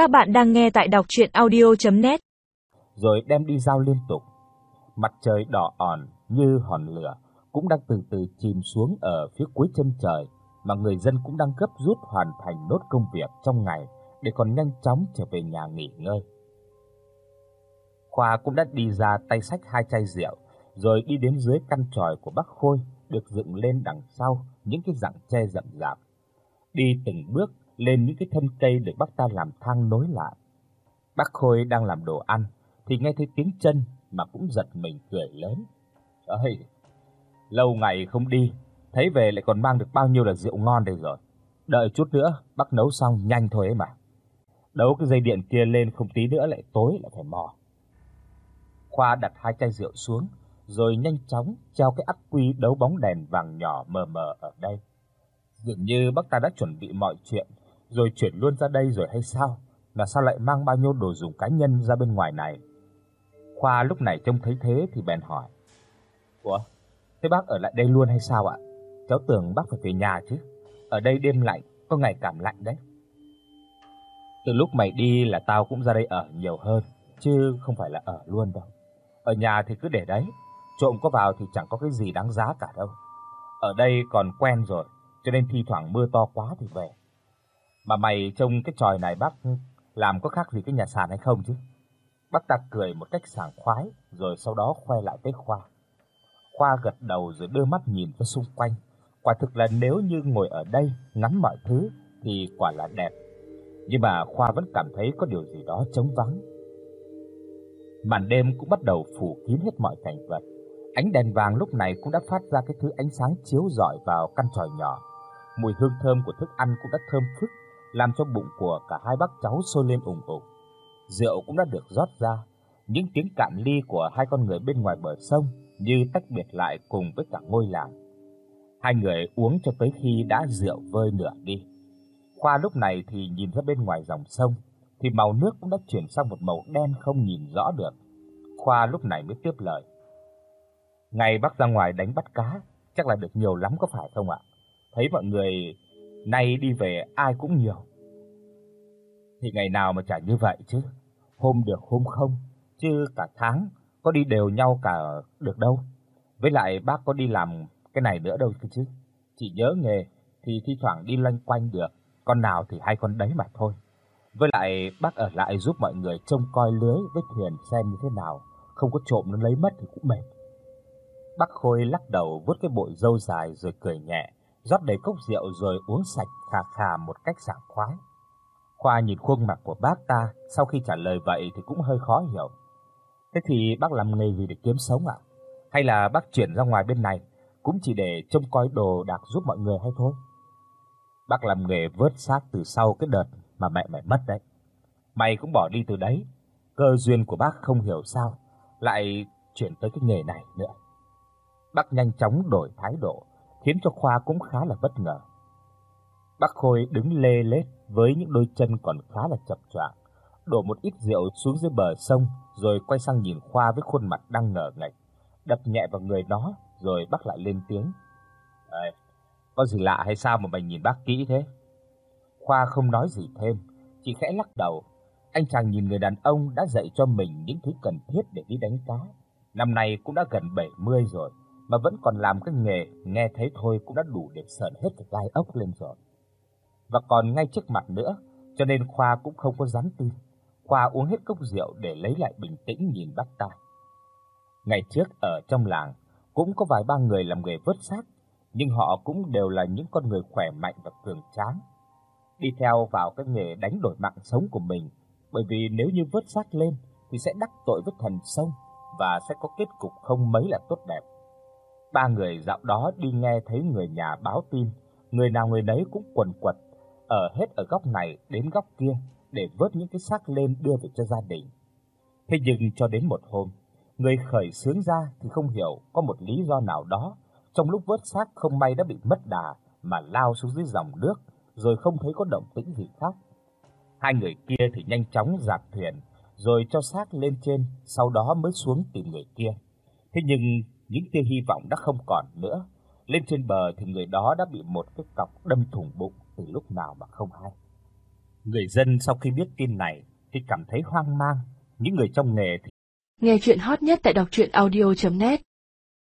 Các bạn đang nghe tại đọc audio net Rồi đem đi giao liên tục. Mặt trời đỏ ỏn như hòn lửa cũng đang từ từ chìm xuống ở phía cuối chân trời, mà người dân cũng đang gấp rút hoàn thành nốt công việc trong ngày để còn nhanh chóng trở về nhà nghỉ ngơi. Khoa cũng đã đi ra tay sách hai chai rượu, rồi đi đến dưới căn tròi của bác Khôi được dựng lên đằng sau những cái rặng tre rậm rạp. Đi từng bước lên những cái thân cây để bác ta làm thang nối lại. Bác Khôi đang làm đồ ăn thì nghe thấy tiếng chân mà cũng giật mình cười lớn. Ơi, lâu ngày không đi, thấy về lại còn mang được bao nhiêu là rượu ngon đây rồi. Đợi chút nữa, bác nấu xong nhanh thôi ấy mà. Đấu cái dây điện kia lên không tí nữa lại tối lại phải mò. Khoa đặt hai chai rượu xuống, rồi nhanh chóng treo cái ắc quy đấu bóng đèn vàng nhỏ mờ mờ ở đây. Dường như bác ta đã chuẩn bị mọi chuyện, rồi chuyển luôn ra đây rồi hay sao? Là sao lại mang bao nhiêu đồ dùng cá nhân ra bên ngoài này? Khoa lúc này trông thấy thế thì bèn hỏi: "Ủa, thế bác ở lại đây luôn hay sao ạ? Cháu tưởng bác phải về nhà chứ. Ở đây đêm lạnh, có ngày cảm lạnh đấy." Từ lúc mày đi là tao cũng ra đây ở nhiều hơn, chứ không phải là ở luôn đâu. Ở nhà thì cứ để đấy, trộm có vào thì chẳng có cái gì đáng giá cả đâu. Ở đây còn quen rồi, cho nên thi thoảng mưa to quá thì về. Mà mày trông cái tròi này bác ừ, làm có khác gì cái nhà sàn hay không chứ? Bác ta cười một cách sảng khoái rồi sau đó khoe lại với Khoa. Khoa gật đầu rồi đưa mắt nhìn ra xung quanh. Quả thực là nếu như ngồi ở đây ngắm mọi thứ thì quả là đẹp. Nhưng mà Khoa vẫn cảm thấy có điều gì đó trống vắng. Màn đêm cũng bắt đầu phủ kín hết mọi cảnh vật. Ánh đèn vàng lúc này cũng đã phát ra cái thứ ánh sáng chiếu rọi vào căn tròi nhỏ. Mùi hương thơm của thức ăn cũng đã thơm phức, làm cho bụng của cả hai bác cháu sôi lên ủng ục. Rượu cũng đã được rót ra, những tiếng cạn ly của hai con người bên ngoài bờ sông như tách biệt lại cùng với cả ngôi làng. Hai người uống cho tới khi đã rượu vơi nửa đi. Khoa lúc này thì nhìn ra bên ngoài dòng sông, thì màu nước cũng đã chuyển sang một màu đen không nhìn rõ được. Khoa lúc này mới tiếp lời. Ngày bác ra ngoài đánh bắt cá, chắc là được nhiều lắm có phải không ạ? Thấy mọi người nay đi về ai cũng nhiều. Thì ngày nào mà chả như vậy chứ. Hôm được hôm không, chứ cả tháng có đi đều nhau cả được đâu. Với lại bác có đi làm cái này nữa đâu chứ. Chỉ nhớ nghề thì thi thoảng đi loanh quanh được, con nào thì hai con đấy mà thôi. Với lại bác ở lại giúp mọi người trông coi lưới với thuyền xem như thế nào, không có trộm nó lấy mất thì cũng mệt. Bác Khôi lắc đầu vuốt cái bộ râu dài rồi cười nhẹ, rót đầy cốc rượu rồi uống sạch khà khà một cách sảng khoái. Khoa nhìn khuôn mặt của bác ta, sau khi trả lời vậy thì cũng hơi khó hiểu. Thế thì bác làm nghề gì để kiếm sống ạ? Hay là bác chuyển ra ngoài bên này cũng chỉ để trông coi đồ đạc giúp mọi người hay thôi? Bác làm nghề vớt xác từ sau cái đợt mà mẹ mày mất đấy. Mày cũng bỏ đi từ đấy, cơ duyên của bác không hiểu sao lại chuyển tới cái nghề này nữa. Bác nhanh chóng đổi thái độ, khiến cho Khoa cũng khá là bất ngờ. Bác Khôi đứng lê lết với những đôi chân còn khá là chập choạng, đổ một ít rượu xuống dưới bờ sông rồi quay sang nhìn Khoa với khuôn mặt đang ngờ ngạch, đập nhẹ vào người nó rồi bác lại lên tiếng. "Ê, có gì lạ hay sao mà mày nhìn bác kỹ thế?" Khoa không nói gì thêm, chỉ khẽ lắc đầu. Anh chàng nhìn người đàn ông đã dạy cho mình những thứ cần thiết để đi đánh cá. Năm nay cũng đã gần 70 rồi mà vẫn còn làm cái nghề, nghe thấy thôi cũng đã đủ để sởn hết cái gai ốc lên rồi. Và còn ngay trước mặt nữa, cho nên Khoa cũng không có dám tin. Khoa uống hết cốc rượu để lấy lại bình tĩnh nhìn bác ta. Ngày trước ở trong làng cũng có vài ba người làm nghề vớt xác, nhưng họ cũng đều là những con người khỏe mạnh và cường tráng. Đi theo vào cái nghề đánh đổi mạng sống của mình, bởi vì nếu như vớt xác lên thì sẽ đắc tội với thần sông và sẽ có kết cục không mấy là tốt đẹp. Ba người dạo đó đi nghe thấy người nhà báo tin, người nào người nấy cũng quần quật, ở hết ở góc này đến góc kia để vớt những cái xác lên đưa về cho gia đình. Thế nhưng cho đến một hôm, người khởi xướng ra thì không hiểu có một lý do nào đó, trong lúc vớt xác không may đã bị mất đà mà lao xuống dưới dòng nước, rồi không thấy có động tĩnh gì khác. Hai người kia thì nhanh chóng dạt thuyền, rồi cho xác lên trên, sau đó mới xuống tìm người kia. Thế nhưng những tia hy vọng đã không còn nữa. Lên trên bờ thì người đó đã bị một cái cọc đâm thủng bụng từ lúc nào mà không hay. Người dân sau khi biết tin này thì cảm thấy hoang mang, những người trong nghề thì Nghe chuyện hot nhất tại đọc audio net